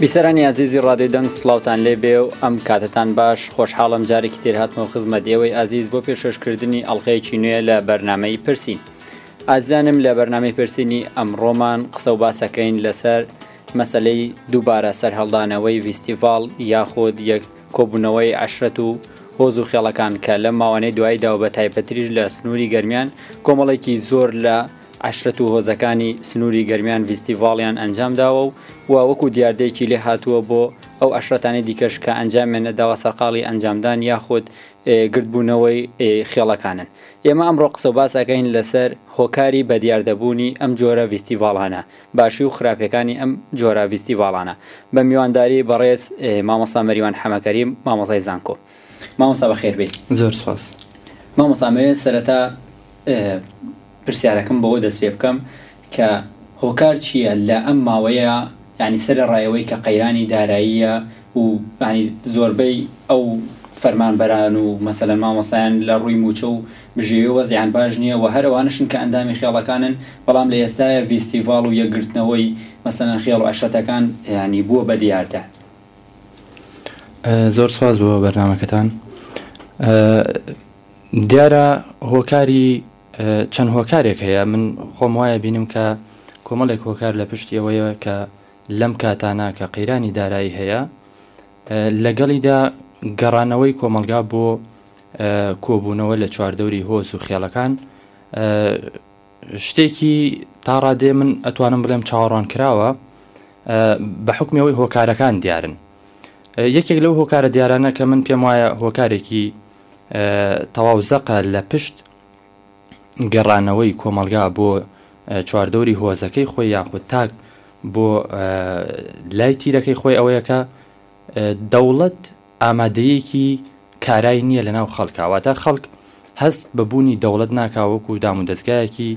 بیسەرانی ئازیزی ڕادیۆی دەنگ سڵاوتان لێ بێ و ئەم کاتتان باش خۆشحاڵم جارێکی تر هاتمەوە خزمەت ئێوەی ئازیز بۆ پێشۆشکردنی ئەڵلقەیەکی نوێ لە بەرنمەی پرسین ئازانم لە بەرنمەی پرسینی ئەمڕۆمان قسە و باسەکەین لەسەر مەسلەی دووبارە سەررهڵدانەوەی ڤیستیڤال یاخود یەک کۆبوونەوەی عشرەت و هۆز و خێڵەکان کە لە ماوانەی دواییدا و بە تایبەتریش لە سنووری گەرمیان کۆمەڵێکی زۆر لە عەشرەت و هۆزەکانی سنووری گەرمیان ڤیستیڤاڵیان ئەنجام داوە و وا وەکوو دیاردەیەکی لێ هاتووە بۆ ئەو عەشرەتانەی دیکەش کە ئەنجامیان نەداوە سەرقاڵی ئەنجامدان یاخود گردبوونەوەی خێڵەکانن. ئێمە ئەمڕۆ قسە و باس ئەکەین لەسەر هۆکاری بە دیاردە بوونی ئەم جۆرە ڤیستیڤاڵانە، باشی و خراپیەکانی ئەم جۆرە ڤیستیڤاڵانە بە میوانداری بەڕێز مامۆستا مەریوان حەمەکەریم مامۆستای زانکۆ. مامۆستا بەخێر بێی. زۆر سوپاس. مامۆستا ئەمەوێ سەرەتا پرسیارەکەم بەوە دەست پێ بکەم کە هۆکار چییە لە ئەم ماوەیە یانی سەرەڕای ئەوەی کە قەیرانی داراییە و یانی زۆربەی ئەو فەرمانبەران و مەسەلەن مامۆستایان لە ڕووی مووچە و بژێوی وەزعیان باش نییە و هەر ئەوانەشن کە ئەندامی خێڵەکانن بەڵام لە ئێستایا ڤیستیڤاڵ و یەکگرتنەوەی مەسەلەن خێڵ و عەشرەتەکان یانی بووە بە دیاردە. زۆر سوپاس بۆ بەرنامەکەتان دیارە هۆکاری چەند هۆکارێک هەیە من خۆم وایە بینم کە کۆمەڵێک هۆکار لە پشتی ئەوەیە کە لەم کاتانە کە قەیرانی دارایی هەیە لەگەڵیدا گەڕانەوەی کۆمەلگا بۆ کۆبوونەوە لە چواردەوری هۆز و خێڵەکان شتێکی تاڕادێ من ئەتوانم بڵێم چاوەڕوان کراوە بە حکمەوەی هۆکارەکان دیارن یەکێک لەو هۆکارە دیارانە کە من پێم وایە هۆکارێکی تەواو زەقە لە پشت گەڕانەوەی کۆمەلگا بۆ چواردەوری هۆزەکەی خۆی یاخود تاک بۆ لای تیرەکەی خۆی ئەوەیەکە دەوڵەت ئامادەیەکی کارای نییە لە ناو خەڵکاواتە خەڵک هەست بە بوونی دەوڵەت ناکاوەکو دام و دەستگایەکی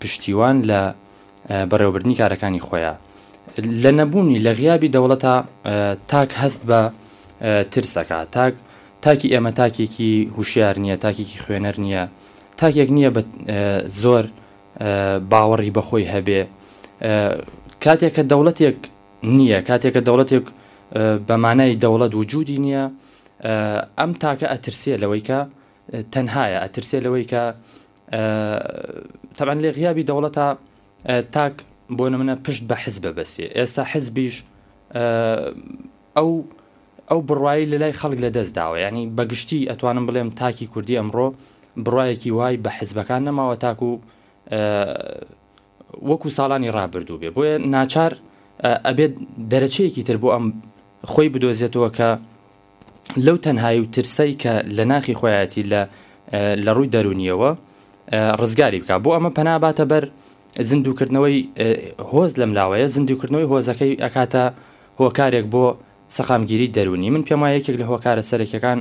پشتیوان لە بەڕێوەبردنی کارەکانی خۆیان لە نەبوونی لە غیابی دەوڵەتە تاک هەست بە ترسەکە تاک تاکی ئێمە تاکێکی هوشیار نییە تاکێکی خوێنەر نییە تاکێک نییە بە زۆر باوەڕی بەخۆی هەبێ کاتێک کە دەوڵەتێک نییە کاتێکە دەوڵەتێک بە مانای دەوڵەت وجودی نییە ئەم تاکە ئەترسێ لەوەی کە تەنهایە ئەترسێ لەوەی کە تەبعەن لە غیابی دەوڵەتا تاک بۆ نمونە پشت بە حزبە بەسێ ئێستا حزبیش ئەو ئەو بڕایی لە لای خەڵک لە دەست داوە ینی بەگشتی ئەتوانم بڵێم تاکی کوردی ئەمڕۆ بڕایەکی وای بە حزبەکان نەماوە تاکو وەکو ساڵانی ڕابردوو بێ بۆیە ناچار ئەبێت دەرەچەیەکی تر بۆ ئەم خۆی بدۆزێتەوە کە لەو تەنهایی و ترسەی کە لە ناخی خۆیەتی لە لە ڕووی دەرونیەوە ڕزگاری بکە بۆ ئەمە پەناباتە بەر زیندوکردنەوەی هۆز لەم لاوەیە زیندوکردنەوەی هۆزەکەی ئەکاتە هۆکارێک بۆ سەقامگیری دەرونی من پێم وایە یەکێک لە هۆکارە سەرەکەکان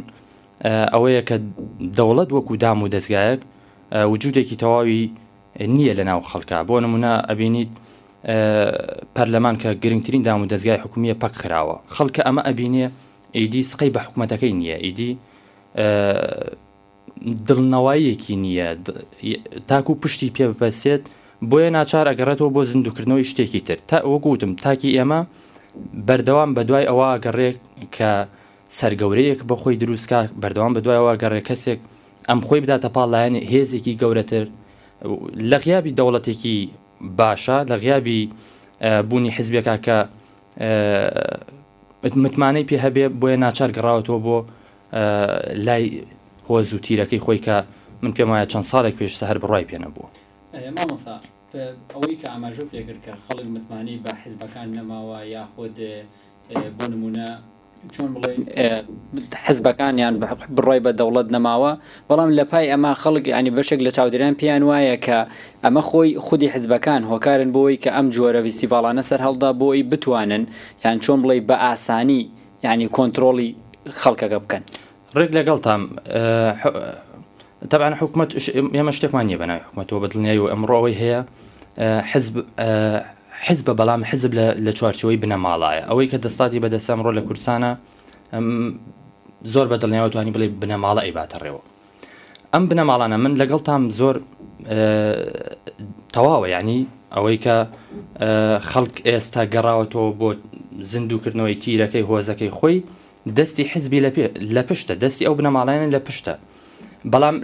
ئەوەیە کە دەوڵەت وەکو دام و دەستگایەک وجودێکی تەواوی نیە لەناو خەڵکا بۆ نمونە ئەبینیت پەرلەمان کە گرنگترین دام و دەزگای حکومیە پەک خراوە خەڵکە ئەمە ئەبینێ ئیدی سقەی بە حکوومەتەکەی نییە ئیدی دڵنەواییەکی نییە تاکو و پشتی پێ بپەسێت بۆیە ناچار ئەگەڕێتەوە بۆ زیندوکردنەوەی شتێکی تر تا وەکوتم تاکی ئێمە بەردەوام بە دوای ئەوە گەڕێک کە سەرگەورەیەک بەخۆی دروستکە بەردەوام بە دوایەوە گەڕێ کەسێک ئەم خۆی بداتە پاڵ لایەن هێزێکی گەورەتر لە غیابی دەوڵەتێکی باشە لە غیابی بوونی حزبێکا کە متمانەی پێ هەبێ بۆیە ناچار گەڕاوەتەوە بۆ لای هۆز و تیرەکەی خۆی کە من پێم وایە چەند ساڵێک پێش سەهر بڕای پێ نەبووە مامۆسا ئەوەی کە ئاماژە پێکرد کە خەڵک متمانەی بە حزبەکان نەماوە یاخود بۆ نمونە چۆن بڵێین حزبەکان یان بڕای بە دەوڵەت نەماوە بەڵام لە پای ئەمە خەڵک ینی بەشێک لە چاودێران پێیان وایە کە ئەمە خۆی خودی حزبەکان هۆکارن بۆی کە ئەم جۆرە ویسیڤالانە سەر هەڵدا بۆی بتوانن یان چۆن بڵێ بە ئاسانی ینی کۆنتترۆڵی خەڵکەکە بکەن ڕێک لەگەڵ تام تەبعەن حکومەت ئێمە شتێکمان نیە بەناوی حکومەتەوە بە دڵنیایی و ئەمڕۆ ئەوەی هەیە حزب حزبە بەڵام حزب لە چوارچەوەی بنەماڵایە ئەوەی کە دەستاتی بەدەست ئەمڕۆ لە کوردستانە زۆر بە دڵنیاوە توانی بڵێ بنەماڵە ئەیباتەڕێەوە ئەم بنەماڵانە من لەگەڵ تام زۆر تەواوە ینی ئەوەی کە خەڵک ئێستا گەڕاوەتەوە بۆ زیندووکردنەوەی تیرەکەی هۆزەکەی خۆی دەستی حزبی لە پێ لە پشتە دەستی ئەو بنەماڵیانە لە پشتە بەڵام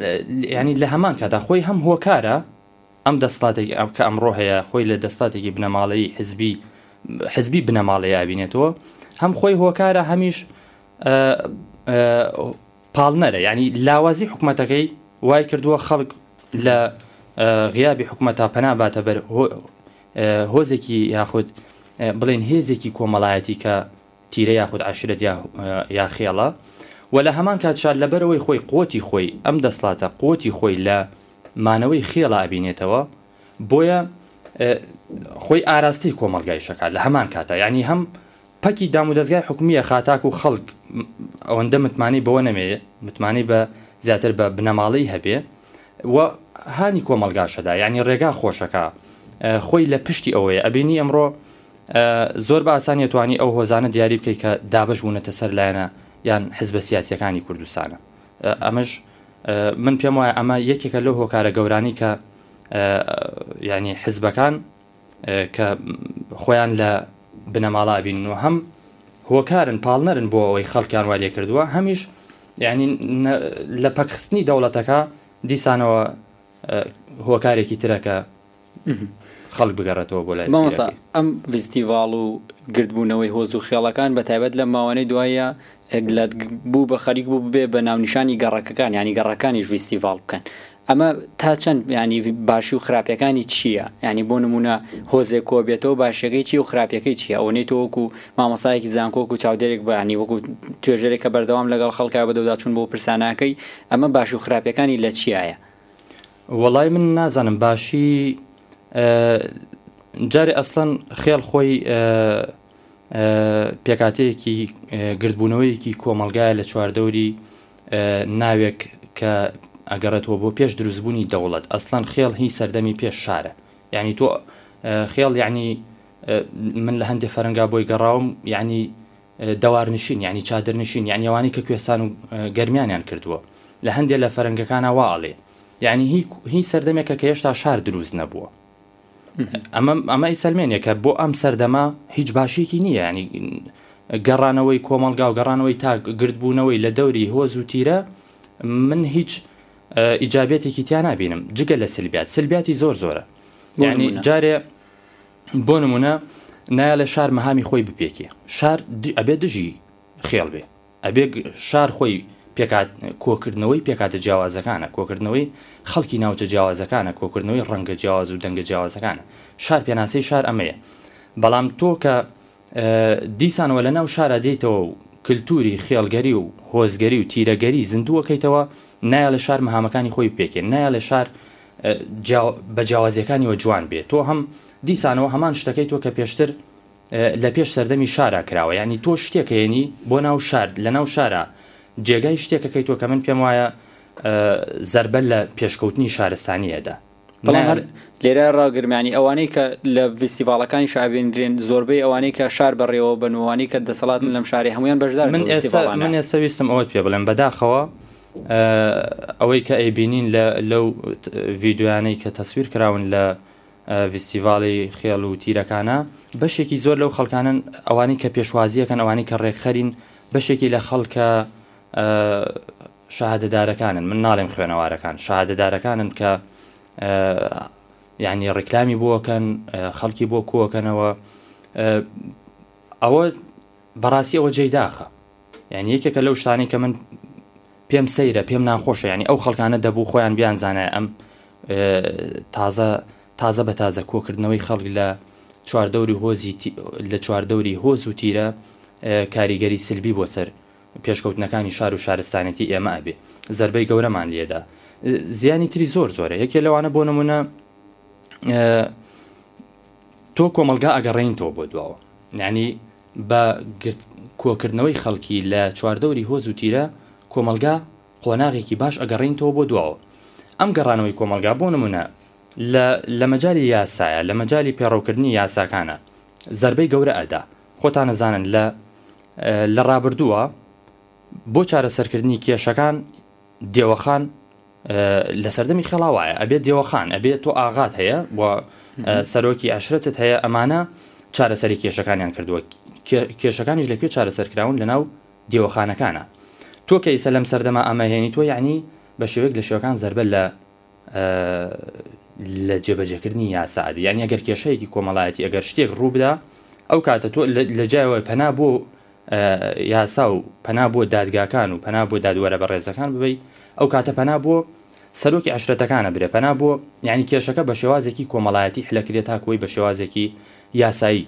ینی لە هەمان کادا خۆی هەم هۆکارە ئەم دەستاتێکی ئەم کە ئەمڕۆ هەیە خۆی لە دەستاتێکی بنەماڵەی حزبی حزبی بنەماڵەیە بینێتەوە هەم خۆی هۆکارە هەمیش پاڵنەرە ینی لاوازی حکوومەتەکەی وای کردووە خەڵک لە غیابی حکوومەت تا پەنا باتە بەر هۆزێکی یاخود بڵێن هێزێکی کۆمەڵایەتی کە تیرە یاخود عەشرەت یا یا خێڵە و لە هەمان کات شار لەبەرەوەی خۆی قوتی خۆی ئەم دەسڵاتە قوتی خۆی لە مانەوەی خێڵە ئەبینێتەوە بۆیە خۆی ئاراستەی کۆمەڵگای شەکات لە هەمان کاتا یعنی هەم پەکی دام و دەستگای حکومیە خاتاک و خەڵک ئەوەندە متمانەی بەوە نەمێ متمانەی بە زیاتر بە بنەماڵەی هەبێ و هانی کۆمەلگاشەدا یعنی ڕێگا خۆشەکە خۆی لە پشتی ئەوەیە ئەبینی ئەمڕۆ زۆر بە ئاسانیە توانی ئەو هۆزانە دیاری بکەی کە دابەش بوونەتە سەر لایەنە یان حزبە سیاسیەکانی کوردستانە ئەمەش من پێم وایە ئەمە یەکێکە لەو هۆکارە گەورانی کە ینی حزبەکان کە خۆیان لە بنەماڵا بینن و هەم هۆکارن پاڵنەرن بۆ ئەوەی خەڵکیان وای لێ کردووە هەمیش ینی لە پەکخستنی دەوڵەتەکە دیسانەوە هۆکارێکی ترەکە خەڵک بگەڕێتەوە بۆ لای مامۆسا ئەم ڤیستیڤاڵ و گردبوونەوەی هۆز و خێڵەکان بە تایبەت لەم ماوانەی دواییە بوو بە خەریک بوو ببێ بە ناونیشانی گەڕەکەکان یانی گەڕەکانیش ڤیستیڤاڵ بکەن ئەمە تا چەند یانی باشی و خراپەکانی چییە یانی بۆ نمونە هۆزێک کۆ بێتەوە باشەکەی چی و خراپەکەی چیە ئەو نەی تۆوەکو مامەسایەکی زانکۆک و چاودێرێک بەیانی وەکو توێژێکە بەردەوام لەگەڵ خەڵکە بەدەوداچون بۆ پرسانەکەی ئەمە باش و خراپەکانی لە چیایە وەڵای من نازانم باشی جارێ ئەسڵەن خێڵ خۆی پێکاتەیەکی گردبوونەوەیەکی کۆمەلگایە لە چواردەوری ناوێک کە ئەگەڕێتەوە بۆ پێش دروستبوونی دەوڵەت ئەسڵەن خێڵ هی سەردەمی پێش شارە یعنی تۆ خێڵ یعنی من لە هەندێک فەرەنگا بۆی گەڕاوم یعنی دەوارنشین یانی چادرنشین یانی ئەوانەی کە کوێستان و گەرمیانیان کردووە لە هەندێ لە فەرەنگەکانە وا ئەڵێ یعنی هی هی سەردەمێکە کە هێشتا شار دروست نەبووە ئەمە ئەمەی سەلمێنێک کە بۆ ئەم سەردەما هیچ باشێکی نییە ینی گەڕانەوەی کۆمەلگا و گەڕانەوەی تا گردبوونەوەی لە دەوری هۆز و تیرە من هیچ ئیجابێتێکی تیا نبینم جگە لە سلبات سلباتی زۆر زۆرە یعنی جارێ بۆ نمونە نایەڵێ شار مەهامی خۆی بپێکێ شار ئەبێ دژی خێڵ بێ ئەبێ شار خۆی پێکات کۆکردنەوەی پێکاتە جیاوازەکانە کۆکردنەوەی خەڵکی ناوچە جیاوازەکانە کۆکردنەوەی ڕەنگە جیاواز و دەنگە جیاوازەکانە شار پێناسەی شار ئەمەیە بەڵام تۆ کە دیسان وە لەناو شارا دێیتەوە و کلتوری خێڵگەری و هۆزگەری و تیرەگەری زیندوو ئەکەیتەوە، نایەڵێ شار مهامەکانی خۆی بپێکێ، نایەڵێ شار بە جیاوازیەکانیەوە جوان بێ، تۆ هەم دیسانەوە هەمان شتەکەی تۆ کە پێشتر لە پێش سەردەمی شارا کراوە، یانی تۆ شتێک ئەیەنی بۆ ناو شار، لەناو شارا جێگای شتێک ئەکەیتەوە کە من پێم وایە زەربە لە پێشکەوتنی شارستانی ئەدا. بەڵام هەر لێرە ڕاگرمانی ئەوانەی کە لە فیسیڤالەکانی شابێنرێن زۆربەی ئەوانەی کە شار بەڕێوە بنوانی کە دەسەڵات لەم شاری هەمویان بەشدار من من سەویستم ئەوەت پێ بڵێم بەداخەوە ئەوەی کە ئەیبینین لەو ڤیددیویانەی کە تەسویر کراون لە ڤستیڤاڵی خێڵ و تیرەکانە بەشێکی زۆر لەو خەڵکانن ئەوانی کە پێشوازیەکەن ئەوانی کە ڕێکخەرین بەشێکی لە خەڵکە شەهادەدارەکانن من ناڵێم خوێنەوارەکان شەهادەدارەکانن کە یعنی ڕیکلامی بۆکەن خەڵکی بۆ کۆکەنەوە ئەوە بەڕاستی ئەوە جێی داخە یعنی یەکێکە لەو شتانی کە من پێم سەیرە پێم ناخۆشە ینی ئەو خەڵکانە دەبوو خۆیان بیان زانای ئەم تازە تازە بە تازە کۆکردنەوەی خەڵک لە چواردەوری هۆزی لە چواردەوری هۆز و تیرە کاریگەری سلبی بۆ سەر پێشکەوتنەکانی شارو شارستانێتی ئێمە ئەبێ زەربەی گەورەمان لێدا زیانی تری زۆر زۆرە یەکێ لەوانە بۆ نمونە تۆ کۆمەلگا ئەگەڕین تۆ بۆ دواوە نانی بە کۆکردنەوەی خەڵکی لە چواردەوری هۆز و تیرە کۆمەلگا قۆناغێکی باش ئەگەڕین تۆ بۆ دواوە ئەم گەڕانەوەی کۆمەلگا بۆ نمونە لە مەجای یاسایە لە مەجای پێڕەوکردنی یاساکانە زربەی گەورە ئەدا خۆتان ئەزانن لە لە ڕابردووە بۆ چارەسەرکردنی کێشەکان دێوەخان لە سەردەمی خێڵا وایە ئەبێت دێوەخان ئەبێت تۆ ئاغات هەیە و سەرۆکی ئاشرەتت هەیە ئەمانە چارەسەری کێشەکانیان کردووە کێشەکانیش لەکوێ چارەسەرکراون لەناو دێوەخانەکانە تۆ کە ئیسە لەم سەردەما ئەمەهێنی تۆ یعنی بە شێوەیەک لە شێوەکان زربە لە لە جێبەجێکردنی یاسادا یان ئەگەر کێشەیەکی کۆمەڵایەتی ئەگەر شتێک ڕووبدا ئەو کاتە تۆ لە جایەوەی پەنا بۆ یاسا و پەنا بۆ دادگاکان و پەنا بۆ دادوەرە بە ڕێزەکان ببی ئەو کاتە پەنا بۆ سەرۆکی عشرەتەکانە برێ پەنا بۆ یعنی کێشەکە بە شێوازێکی کۆمەڵایەتی حلەکرێت تاکوی بە شێوازێکی یاسایی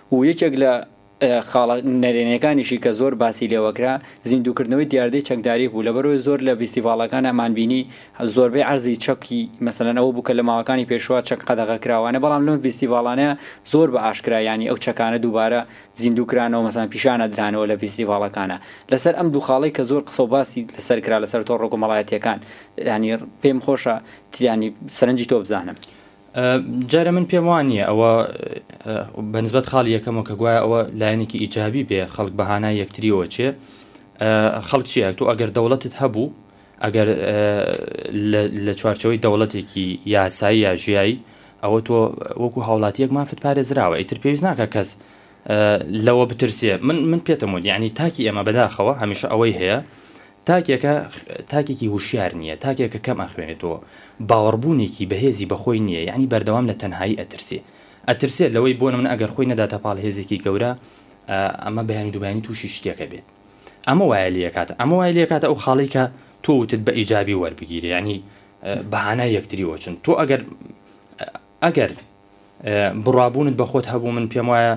و یەکێک لە خاڵە نەرێنیەکانیشی کە زۆر باسی لێوە کرا زیندووکردنەوەی دیاردەی چەکداری بوو لەبەرئەوەی زۆر لە ڤیستیڤاڵەکان ئەمان بینی زۆربەی عەرزی چەکی مەسەلەن ئەوە بوو کە لە ماوەکانی پێشوە چەک قەدەغە کراوانە بەڵام لەم ڤیستیڤاڵانەیە زۆر بە ئاشکرا یانی ئەو چەکانە دووبارە زیندوو کرانەوە مەسەلەن پیشان ئەدرانەوە لە ڤیستیڤاڵەکانا لەسەر ئەم دوو خاڵەی کە زۆر قسە و باسی لەسەر کرا لەسەر تۆڕە کۆمەڵایەتیەکان یانی پێم خۆشە یانی سەرنجی تۆ بزانم. جارێ من پێم وا نییە ئەوە بە نسبەت خاڵی یەکەمەوە کە گوایە ئەوە لایەنێکی ئیجابی بێ خەڵک بەهانا یەکتریەوە چێ خەڵک چیە تۆ ئەگەر دەوڵەتت هەبوو ئەگەر لە چوارچەوەی دەوڵەتێکی یاسایی یا ژیایی ئەوە تۆ وەکو هاوڵاتیەک مافت پارێزراوە ئیتر پێویست ناکە کەس لەوە بترسێ من من پێتم وت ینی تاکی ئێمە بەداخەوە هەمیشە ئەوەی هەیە تاکێکە تاکێکی هوشیار نیە تاکێکە کەم ئەخوێنێتەوە باوەڕبوونێکی بەهێزی بەخۆی نیە یەعنی بەردەوام لە تەنهایی ئەترسێ ئەترسێت لەوەی بۆ نمونە ئەگەر خۆی نەداتە پاڵ هێزێکی گەورە ئەمە بەیانی دوبیانی تووشی شتێکە بێت ئەمە وایە لەکاتە ئەمە وای لەکاتە ئەو خاڵی کە تۆ وتت بە ئیجابی وەربگیری ینی بەهانە یەکتری وەچن تۆ ئەگەر ئەگەر بڕوابوونت بە خۆت هەبوو من پێم وایە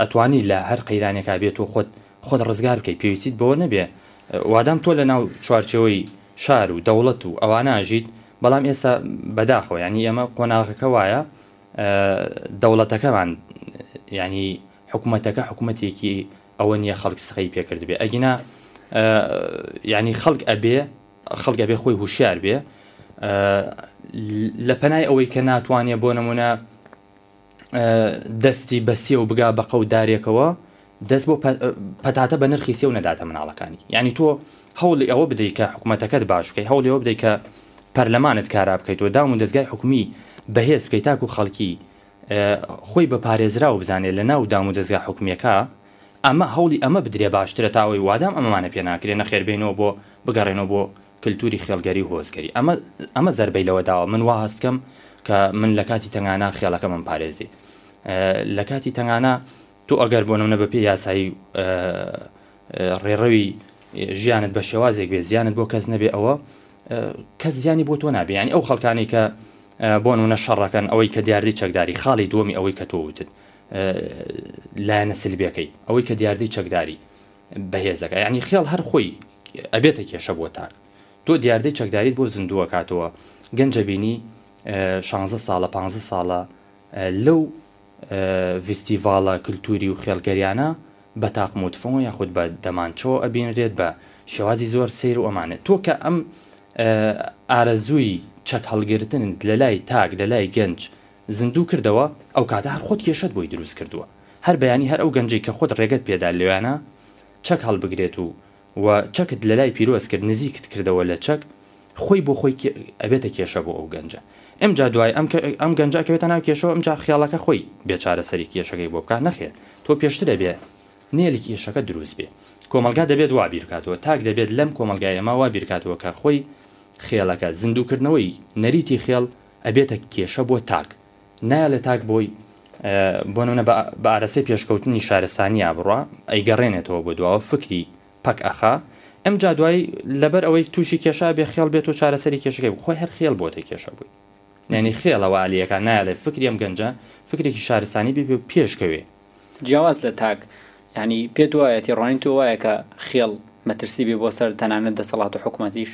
ئەتوانی لە هەر قەیرانێکا بێت و خۆت خۆت ڕزگار بکەیت پێویستیت بۆ نەبێ وادام تۆ لە ناو چوارچەوەی شار و دەوڵەت و ئەواناژیت بەڵام ئێستا بەداخۆ ینی ئێمە قۆناغەکە وایە دەوڵەتەکەمان ینی حکوومەتەکە حکوومەتێکی ئەوە نییە خەڵک سخی پێکردبێ ئەگینا ینی خەڵک ئەبێ خەڵک ئەبێ خۆی هوشیار بێ لە پەنای ئەوەی کە ناتوانێ بۆ نمونە دەستی بە سێو بگا بە قەو دارێکەوە دەست بۆ پەتاتە بە نرخی سێو نەداتە مناڵەکانی ینی تۆ هەوڵی ئەوە بدەیت کە حکوومەتەکەت باش بکەی هەوڵەوە بدەیت کە پەرلەمانت کارا بکەیت و داوم و دەستگای حکومی بەهێز بکەیت تاکو خەڵکی خۆی بە پارێزراو بزانێت لە ناو دام و دەستگا حکومیەکە ئەمە هەوڵی ئەمە بدرێ باشترە تا ئەوەی وادام ئەمەمانە پێ ناکرێ نەخێر بێینەوە بۆ بگەڕێنەوە بۆ کلتوری خێڵگەری و هۆزگەری ئەمە ئەمە زەربەی لەوە داوە من وا هەستکەم کە من لە کاتی تەنگانا خێڵەکەمم پارێزی لە کاتی تەنگانا تۆ ئەگەر بۆ نمونە بە پێ یاسایی ڕێڕەوی ژیانت بە شێوازێک بێ زیانت بۆ کەس نەبێ ئەوە کەس زیانی بۆ تۆ نابێ ینی ئەو خەڵکانی کە بۆن و نە شەڕەکەن ئەوەی کە دیاردەی چەکداری خاڵی دووەمی ئەوەی کە تۆ وتت لایەنە سلبیەکەی ئەوەی کە دیاردەی چەکداری بەهێزەکە یعنی خێڵ هەر خۆی ئەبێتە کێشە بۆ تاک تۆ دیاردەی چەکداریت بۆ زیندووە کاتەوە گەنجە بینی 16 ساڵە 15 ساڵە لەو ڤستیڤالە کللتوری و خێڵگەریانە بە تاقم و تفۆن یاخود بە دەمانچەوە ئەبینرێت بە شێوازی زۆر سیر و ئەمانێت تۆ کە ئەم ئارەزووی چەک هەڵگرتن لە لای تاک لە لای گەنج زیندوو کردەوە ئەوکاتە هەر خۆت کێشەت بۆی دروست کردووە هەر بەیانی هەر ئەو گەنجەی کە خۆت ڕێگەت پێدا لەوێانا چەک هەڵبگرێت و و چەکت لەلای پیرۆز کرد نزیکت کردەوە لە چەک خۆی بۆ خۆی کێ ئەبێتە کێشە بۆ ئەو گەنجە ئمجا دوای ئەم کە ئەم گەنجە ئەکەوێتە ناو کێشەوە ئمجا خێاڵەکە خۆی بێ چارەسەری کێشەکەی بۆ بکا نەخێر تۆ پێشتر ئەبێ نێلی کێشەکە دروست بێ کۆمەڵگا دەبێت وا بیر کاتەوە تاک دەبێت لەم کۆمەڵگای ئەما وا بیر کاتەوە کە خۆی خێڵەکە زیندوو کردنەوەی نەریتی خێڵ ئەبێتە کێشە بۆ تاک نایەڵێ تاک بۆی بۆ نمونە بە ئارەسەی پێشکەوتنی شارستانیا بڕا ئەیگەڕێنێتەوە بۆ دواوە فکری پەک ئەخا ئەم جا دوای لەبەر ئەوەی تووشی کێشا بێ خێڵ بێت و چارەسەری کێشەکەی خۆی هەر خێڵ بۆتە کێشە بووی یعنی خێڵەوە علیەکە نایڵێ فکری ئەم گەنجە فکرێکی شارستانی بێ پێشکەوێ جیاواز لە تاک ینی پێ دوایەتی ڕۆنی تۆ وایە کە خێڵ مەترسی بێ بۆ سەر تەنانەت دەسەڵات و حکوومەتیش؟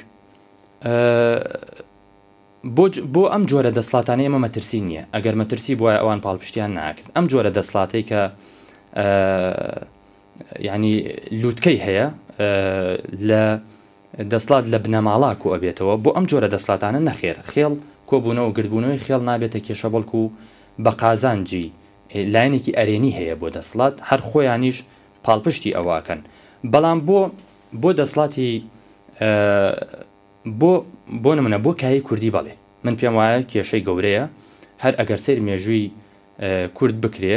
بۆج بۆ ئەم جۆرە دەسڵاتانەی ئێمە مەترسی نییە، ئەگەر مەترسی بوایە ئەوان پاڵپشتیان ناکرد، ئەم جۆرە دەسڵاتەی کە ئە یانی لووتکەی هەیە ئە لە دەسڵات لە بنەماڵە کۆ ئەبێتەوە، بۆ ئەم جۆرە دەسڵاتانە نەخێر، خێڵ کۆبوونەوە گردبوونەوەی خێڵ نابێتە کێشە بەڵکوو بە قازانجی ئێ لایەنێکی ئەرێنی هەیە بۆ دەسڵات، هەر خۆیانیش پاڵپشتی ئەوە ئەکەن، بەڵام بۆ بۆ دەسڵاتی ئە. بۆ بۆ نمونە بۆ کایەی کوردی بەڵێ من پێم وایە کێشەی گەورەیە هەر ئەگەر سەیر مێژووی کورد بکرێ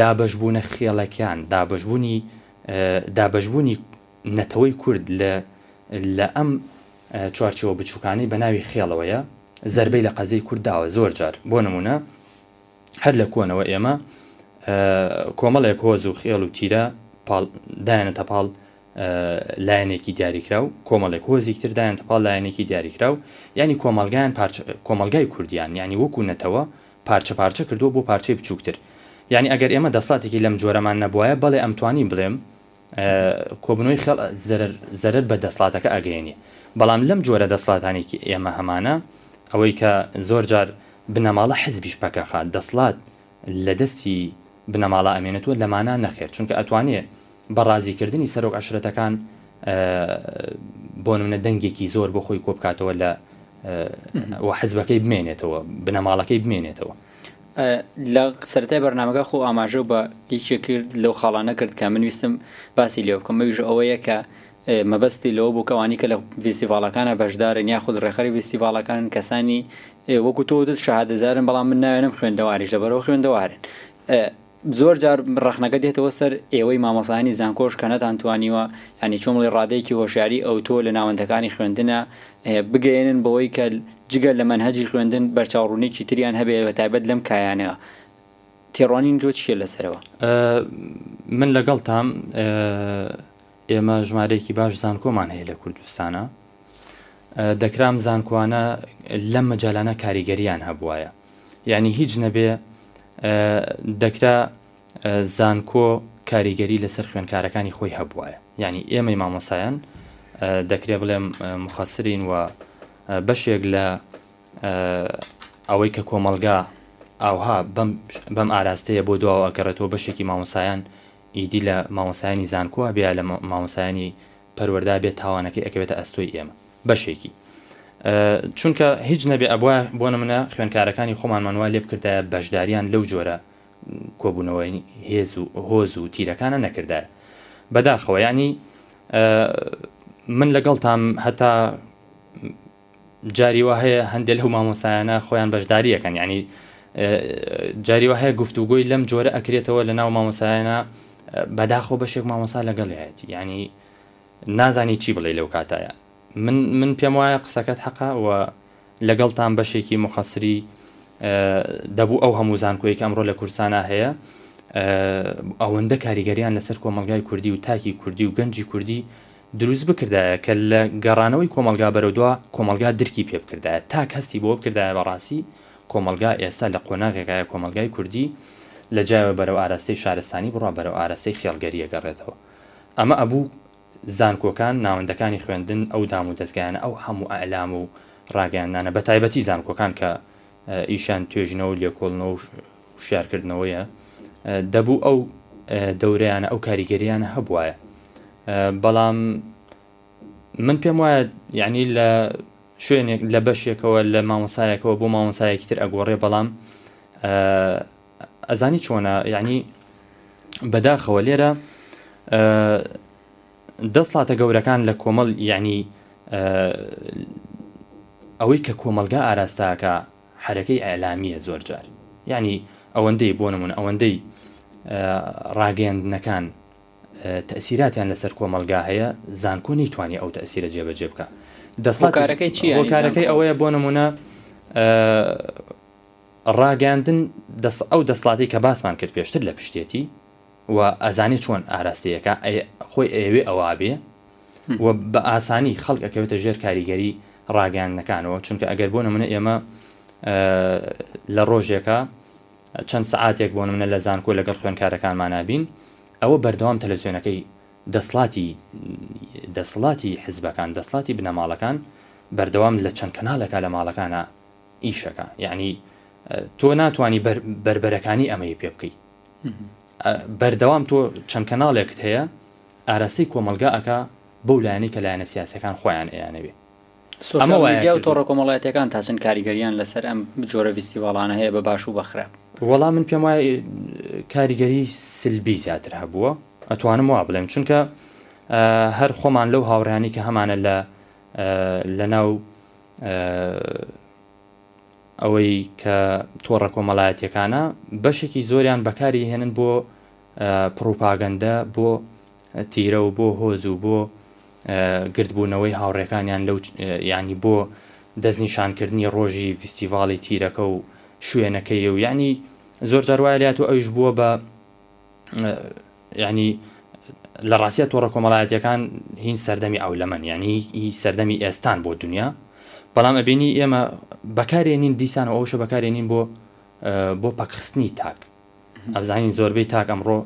دابەشبوونە خێڵەکیان دابشبوونی دابشبوونی نەتەوەی کورد لە لە ئەم چوارچەوە بچووکانی بە ناوی خێڵەوەیە زربەی لە قەزەی کوردداوە زۆر جار بۆ نمونە هەر لە کۆنەوە ئێمە کۆمەڵێک هۆز و خێڵ و تیرە دایەنە تەپاڵ لایەنێکی دیاریکراو کۆمەڵێک هۆزیک تر دایان تەپا لایەنێکی دیاریکراو یعنی کۆمەلگایان کۆمەلگای کوردیان یعنی وەکو نەتەوە پارچە پارچە کردو بۆ پارچەی بچووکتر یعنی ئەگەر ئێمە دەساتێکی لەم جۆرەمان نەبواە بەڵێ ئەمتوانی بڵێم کۆبنەوەی خێڵ زەرەر بە دەسڵاتەکە ئەگەێنی بەڵام لەم جۆرە دەسڵاتانێکی ئێمە هەمانە ئەوەی کە زۆر جار بنەماڵە حزبیش پەکەخات دەسڵات لە دەستی بنەماڵە ئەمێنێتوە لەمانا نەخێر چونکە ئەتوانێ بە ڕازی کردنی سەرۆک عەشرەتەکان بۆ نمونە دەنگێکی زۆر بۆ خۆی کۆبکاتەوە لە و حزبەکەی بمێنێتەوە بنەماڵەکەی بمێنێتەوە لە سەرای بەرنمەکە خۆ ئاماژە بە یەکێکرد لەو خاڵانە کرد کە من ویستم باسی لێ بکەم مەویژە ئەوەیە کە مەبەستی لەوە بوو کە ئەوانەی کە لە ڤیستیڤاڵەکانا بەشدارن یاخود ڕێکخەری ڤیستیڤاڵەکانن کەسانی وەکو تۆ وتت شەهادەدارن بەڵام من ناوێنم خوێندەواریش لەبەرئەوە خوێندەوارن زۆر جار ڕەخنەکە دێتەوە سەر ئێوەی مامۆستایانی زانکۆش کە نەتانتوانیوە یانی چۆن بڵێ ڕادەیەکی هۆشیاری ئەوتۆ لە ناوەندەکانی خوێندنە بگەیەنن بەوەی کە جگە لە مەنهەجی خوێندن بەرچاوڕوونیکی تریان هەبێ بە تایبەت لەم کایانەوە تێڕوانینی تۆ چییە لەسەرەوە؟ من لەگەڵتام ئێمە ژمارەیەکی باش زانکۆمان هەیە لە کوردستانا دەکرا ئەم زانکۆانە لەم مەجالانە کاریگەریان هەبوایە یعنی هیچ نەبێ دەکرا زانکۆ کاریگەری لەسەر خوێنکارەکانی خۆی هەبوایە یعنی ئێمەی مامۆسایان دەکرێ بڵێم مخەسرین و بەشێک لە ئەوەی کە کۆمەلگا ئاوها بەم ئاراستەیە بۆ دواوە ئەگەڕێتەوە بەشێکی مامۆسایان ئیدی لە مامۆستایانی زانکۆ هەبێ یا لە مامۆستایانی پەروەردا بێ تاوانەکەی ئەکەوێتە ئەستۆی ئێمە بەشێکی چونکە هیچ نەبێ ئەبووە بۆ نمونە خوێنکارەکانی خۆمانمان وا لێ بکردایە بەشداریان لەو جۆرە کۆبوونەوەی هێز و هۆز و تیرەکانە نەکردایە بەداخەوە ینی من لەگەڵ تام هەتا جاری وا هەیە هەندێ لەو مامۆستایانە خۆیان بەشداری ئەکەن یعنی جاری وا هەیە گفتوگۆی لەم جۆرە ئەکرێتەوە لە ناو مامۆسایانە بەداخۆ بەشێک مامۆسا لەگەڵیایەتی یعنی نازانی چی بڵێ لەو کاتایە من من پێم وایە قسەکەت حەقا و لەگەڵتان بەشێکی مخەسری دەبوو ئەو هەموو زانکۆیەک ئەمڕۆ لە کوردستانە هەیە ئەوەندە کاریگەریان لەسەر کۆمەلگای کوردی و تاکی کوردی و گەنجی کوردی دروست بکردایە کە لە گەڕانەوەی کۆمەڵگا بەرەو دوا کۆمەڵگا درکی پێ بکردایە تاک هەستی بەوە بکردایە بەڕاستی کۆمەڵگا ئێستا لە قۆناغێکایە کۆمەڵگای کوردی لە جیایەوە بەرەو ئاراستەی شارستانی بڕا بەرەو ئاراستەی خێڵگەری ئەگەڕێتەوە ئەمە ئەبوو زانکۆکان ناوەندەکانی خوێندن ئەو دام و دەزگایانە ئەو هەموو ئەعلام و ڕاگەیاندنانە بەتایبەتی زانکۆکان کە ئیشیان توێژینەوە و لێکۆڵنەوە و شارکردنەوەیە دەبوو ئەو دەورەیانە ئەو کاریگەریانە هەبواە بەڵام من پێم وایە یعنی لە شوێنێک لە بەشێکەوە لە مامۆسایەکەوە بۆ مامۆسایەکی تر ئەگۆڕێ بەڵام ئەزانی چۆنە یعنی بەداخەوە لێرە دەسڵاتە گەورەکان لە کۆمەڵ یەعنی ئەوەی کە کۆمەڵگا ئاراستاکا حەرەکەی ئیعلامیە زۆر جار یەعنی ئەوەندەی بۆ نمونە ئەوەندەی ڕاگەیەندنەکان تەئسیراتیان لەسەر کۆمەڵگا هەیە زانکۆ نەیتوانی ئەو تەئسیرە جێبەجێ بکا دەسڵاتی هۆکارەکەی چیە یانی هۆکارەکەی زانکۆ ئەوەیە بۆ نمونە ڕاگەیاندن دەس ئەو دەسڵاتەی کە باسمان کرد پێشتر لە پشتێتی و ئەزانێ چۆن ئاراستەی ئەکا ئەی خۆی ئەیەوێ ئەوا بێ و بە ئاسانی خەڵک ئەکەوێتە ژێر کاریگەری ڕاگەیاندنەکانەوە چونکە ئەگەر بۆ نمونە ئێمە لە ڕۆژێکە چەند سعاتێک بۆ نمونە لە زانکۆ لەگەڵ خوێنکارەکانمانابین ئەوە بەردەوام تەلەزیۆنەکەی دەسڵاتی دەسڵاتی حزبەکان دەسڵاتی بنەماڵەکان بەردەوام لە چەند کەناڵێکا لە ماڵەکانە ئیشەکە یعنی تۆ ناتانی بربەرەکانی ئەمەی پێ بکەیت بەردەوام تۆ چەند کەناڵێکت هەیە ئاراستەی کۆمەلگا ئەکا بەو لایەنەی کە لایەنە سیاسەکان خۆیان ئەیانەوێ سۆشیال میدیا و تۆڕە کۆمەڵایەتیەکان تا چەند کاریگەریان لەسەر ئەم جۆرە ڤیستیڤاڵانە هەیە بە باش و بە خراپ وەڵام من پێم وایە کاریگەری سلبی زیاتر هەبووە ئەتوانم وا بڵێم چونکە هەر خۆمان لەو هاوڕیانی کە هەمانە لە لە ناو ئەوەی کە تۆڕە کۆمەڵایەتیەکانە بەشێکی زۆریان بەکاری هێنن بۆ پڕوپاگەندە بۆ تیرە و بۆ هۆز و بۆ گردبوونەوەی هاوڕێکانیان لەو ینی بۆ دەستنیشانکردنی ڕۆژی فیستیڤاڵی تیرەکە و شوێنەکەی و ینی زۆر جاروایە لات و ئەوش بووە بە یعنی لە ڕاستە تۆڕە کۆمەڵایەتەکان هین سەردەمی ئەو لەمەن یعنی سەردەمی ئێستان بۆ دنیا بەڵام ئەبینی ئێمە بەکارێنین دیسان و ئەوشە بەکارێنین بۆ بۆ پەکخستنی تاک ئەزانین زۆربەی تاک ئەمڕۆ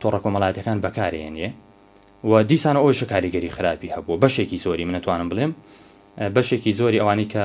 تۆڕە کۆمەڵایەتەکان بەکارێنێ و دیسان ئەو شکاریگەری خراپی هەبوو بەشێکی زۆری منەتوانم بڵێم بەشێکی زۆری ئەوانەی کە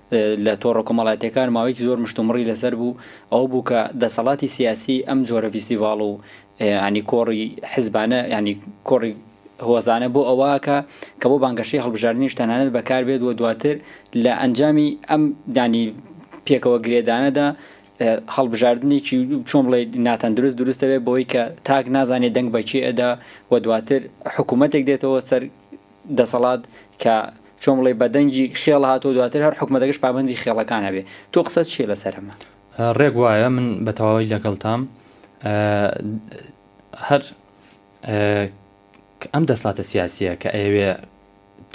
لە تۆڕە کۆمەڵاتیەکان ماوەیەکی زۆر مشتومڕی لەسەر بوو ئەو بوو کە دەسەڵاتی سیاسی ئەم جۆرە فیستیڤاڵ و ینی کۆڕی حزبانە ینی کۆڕی هۆزانە بۆ ئەوەکە کە بۆ بانگەشەی هەڵبژاردنیش تەنانەت بەکار بێت و دواتر لە ئەنجامی ئەم دانی پێکەوە گرێدانەدا هەڵبژاردنێکی چۆن بڵێ ناتەن دروست دروستە بێت بۆی کە تاک نازانێت دەنگ بەچی ئەدا و دواتر حکوومەتێک دێتەوە سەر دەسەڵات کە چۆن بڵێی بە دەنگی خێڵ هاتوە دواتر هەر حکومەتەکەش پابەندی خێڵەکان ئەبێ تۆ قسەت چیە لەسەر ئەمە؟ ڕێک وایە من بە تەواوی لەگەڵتام هەر ئەم دەسڵاتە سیاسیە کە ئەوێ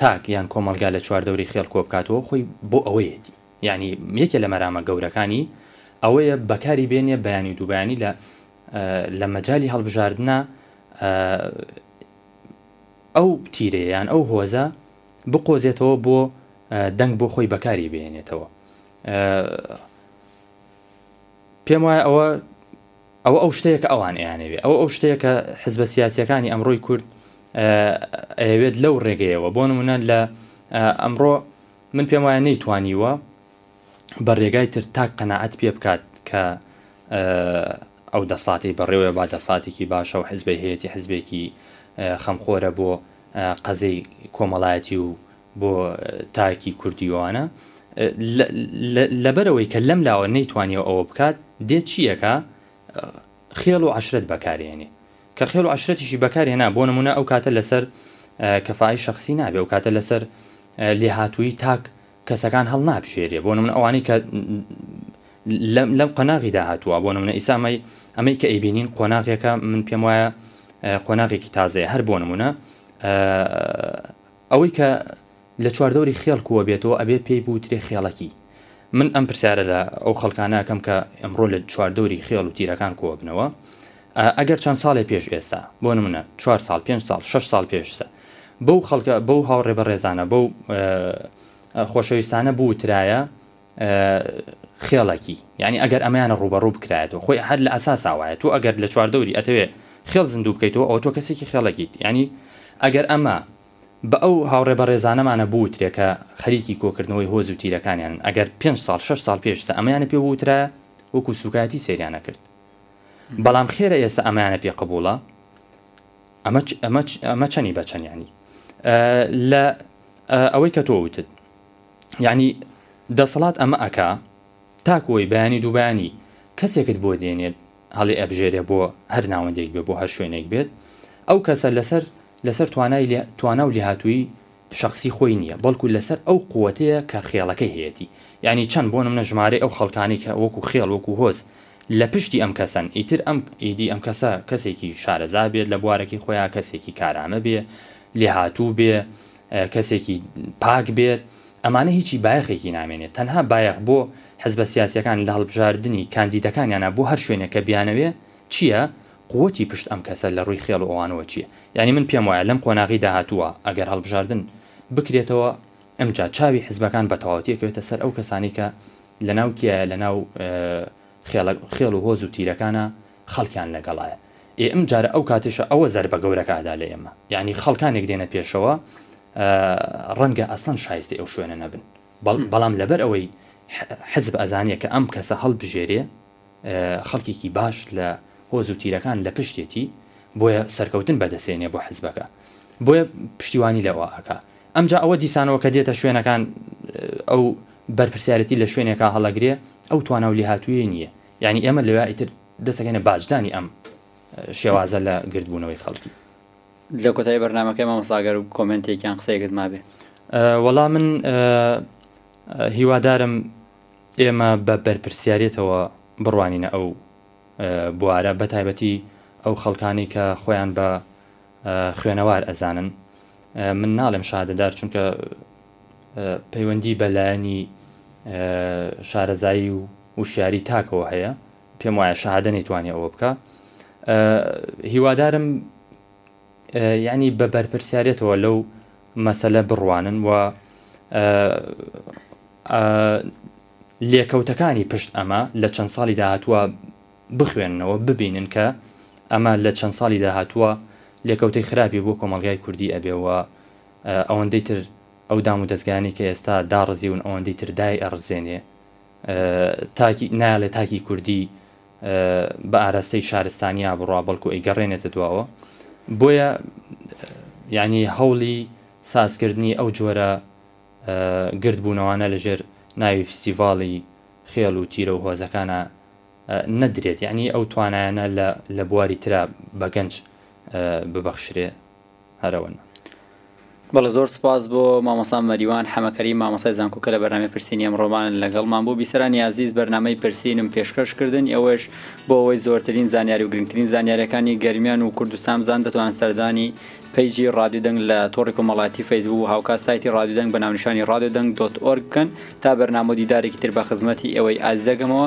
تاک یان کۆمەلگا لە چواردەوری خێڵ کۆ بکاتەوە خۆی بۆ ئەوەیەتی ینی یەکێ لە مەرامە گەورەکانی ئەوەیە بەکاری بێنێ بەیانی و دووبانی لە لە مەجای هەڵبژاردنە ئەو تیرەیە یان ئەو هۆزە بقۆزێتەوە بۆ دەنگ بۆ خۆی بەکاری بێنێتەوە پێم وایە ئەوە ئەوە ئەو شتەیە کە ئەوان ئەیانەوێ ئەو ئەو شتەیە کە حزبە سیاسەکانی ئەمڕۆی کورد ئەوێت لەو ڕێگەیەوە بۆ نمونە لە ئەمڕۆ من پێم وایە نەیتوانیوە بە ڕێگای تر تاک قەناعەت پێ بکات کە ئەو دەسڵاتی بەڕێوەیە با دەساتێکی باشە و حزبی هەیەی حزبێکی خەمخۆرە بۆ قەزەی کۆمەڵایەتی و بۆ تاکی کوردیوانە لەبەرەوەی کە لەم لاوە نەیتوانیەوە ئەوە بکات دێت چیەکە خێڵ و عشرەت بەکارێنێ کە خێڵ و عشرەتیشی بەکارێنا بۆ نمونە ئەو کاتە لەسەر کەفاای شخصی نابێ و کاتە لەسەر لێهاتووی تاک کەسەکان هەڵنابژێرێ بۆ نمونە ئەوانەی کە لەم قۆناغیدا هاتووە بۆ نمونە ئیسامای ئەمەی کە ئەیبینین قۆناغێکە من پێم وایە قۆناغێکی تازەیە هەر بۆ نمونە ئەوەی کە لە چواردەوری خێڵکووە بێتەوە ئەبێ پێی بوترێ خێڵەکی من ئەم پرسیارە لە ئەو خەڵکانەکەم کە ئەمڕۆ لە چواردەوری خێڵ و تیرەکان کۆبنەوە ئەگەر چەند ساڵێ پێش ئێستا، بۆ نمونە چوار ساڵ، پێنج ساڵ، شەش ساڵ پێش سە بەو خەڵکە، بەو هاوڕێ بەڕێزانە، بەو خۆشەویستانە بوترایە خێڵەکی، یعنی ئەگەر ئەمەیانە ڕووبەڕوو بکرایەتەوە، خۆی هەر لە ئەساسا وایە، تۆ ئەگەر لە چواردەوری ئەتەوێ خێڵ زیندوو بکەیتەوە، ئەوە تۆ کەسێکی خێڵەکیت، یعنی ئەگەر ئەمە بە ئەو هاوڕێ بەڕێزانەمانە بوترێ کە خەریکی کۆکردنەوەی هۆز و تیرەکانیانن، ئەگەر پێنج ساڵ، شەش ساڵ پێش سە ئەمەیانە پێ بوترایە، وەکو سووکایەتی سەیریان ئەکرد. بەڵام خێرە ئێستا ئەمانە پێ قبوڵە ئەمە چەنی بەچەند ینی لە ئەوەی کە تۆ وتت یعنی دەسەڵات ئەمە ئەک تاکۆی بەیانی دووبانی کەسێکت بۆ دێنێت هەڵێ ئەبژێرێ بۆ هەر ناوەندێک بێ بۆ هەر شوێنێک بێت ئەو کەسە لەسەر لەسەر توانای توانا و لێهاتووی شەخسی خۆی نییە بەڵکو لەسەر ئەو قوتەیە کە خێڵەکەی هەیەتی یانی چەند بۆ نمونە ژمارەی ئەو خەڵکانەی کە وەکو خێڵ وەکو هۆز لە پشتی ئەم کەسەن ئیتر ئەم ئیدی ئەم کەسە کەسێکی شارەزا بێت لە بوارەکەی خۆیا کەسێکی کارامە بێ لێهاتوو بێ کەسێکی پاک بێت ئەمانە هیچی بایەخێکی نامێنێت تەنها بایەخ بۆ حزبە سیاسیەکان لە هەڵبژاردنی کاندیدەکانیانە بۆ هەر شوێنێک کە بیانەوێ چیە قوتی پشت ئەم کەسە لە ڕوی خێڵ و ئەوانەوە چیە یانی من پێم وایە لەم قۆناغی داهاتووە ئەگەر هەڵبژاردن بکرێتەوە ئەمجا چاوی حزبەکان بە تەواوەتی ئەکەوێتە سەر ئەو کەسانی کە لە ناو تایە لە ناو خێڵە خێڵ و هۆز و تیرەکانە خەڵکیان لەگەڵایە ئێ ئەم جارە ئەو کاتیشە ئەوە زەر بە گەورەکە ئەدا لە ئێمە یعنی خەڵکانێک دێنە پێشەوە ڕەنگە ئەسڵەن شایستی ئەو شوێنە نەبن بەڵام لەبەر ئەوەی حزب ئەزانیە کە ئەم کەسە هەڵبژێرێ خەڵکێکی باش لە هۆز و تیرەکان لە پشتێتی بۆیە سەرکەوتن بەدەسێنێ بۆ حزبەکە بۆیە پشتیوانی لەوە ئەکا ئەمجا ئەوە دیسانەوە کە دێتە شوێنەکان ئەو بەرپرسیارەتی لە شوێنێکا هەڵەگرێ ئەو توانا و لێهاتوویە نییە یعنی ئێمە لەوێ ئیتر دەسەکەنە باجدانی ئەم شێوازە لە گردبوونەوەی خەڵکی لە کۆتایی بەرنمەکەی مامەساگەر و کۆمنتێکیان قسەیەکت مابێ وەڵا من هیوادارم ئێمە بە بەرپرسیاریەتەوە بڕوانینە ئەو بوارە بە تایبەتی ئەو خەڵکانەی کە خۆیان بە خوێنەوار ئەزانن من ناڵێم شادەدار چونکە پەیوەندی بە لایەنی شارەزایی و وشیاری تاکەوە هەیە پێم وایە شادە نەیتوانێت ئەوە بکە هیوادارم یەعنی بە بەرپرسیارێتەوە لەو مەسەلە بڕوانن و لێکەوتەکانی پشت ئەمە لە چەند ساڵی داهاتووە بخوێننەوە ببینن کە ئەمە لە چەند ساڵی داهاتووە لێکەوتەی خراپی بۆ کۆمەلگای کوردی ئەبێەوە ئەوەندەی تر ئەو دام و دەستگانی کە ئێستا داڕزیون ئەوەندەی تر دای ئەڕزێنێ تاکی نالێ تاکی کوردی بە ئاراستەی شارستانیا بڕوا بەڵکو ئەیگەڕێنێتە دواوە بۆیە یعنی هەوڵی سازکردنی ئەو جۆرە گردبوونەوانە لەژێر ناوی فستیڤاڵی خێڵ و تیرە و هۆزەکانە نەدرێت یعنی ئەو توانایانە لە بواری ترا بە گەنج ببەخشرێ. هەرەوەن. بەڵێ زۆر سوپاس بۆ مامۆستا مەریوان حەمە کەریم مامۆستای زانکۆ کە لە بەرنامەی پرسینی ئەمڕۆمان لەگەڵمان بوو بیسەرانی ئازیز بەرنامەی پرسینم پێشکەش کردن ئەوەش بۆ ئەوەی زۆرترین زانیاری و گرنگترین زانیاریەکانی گەرمیان و کوردستان بزان دەتوانن سەردانی پیجی ڕادیو دەنگ لە تۆڕی کۆمەڵاتی فەیسبوو و هاوکات سایتی ڕادیو دەنگ بە ناونیشانی ڕادیو دەنگ دۆت ئۆرگ بکەن تا بەرنامە و دیدارێکی تر بە خزمەتی ئێوەی ئازیزەکەمەوە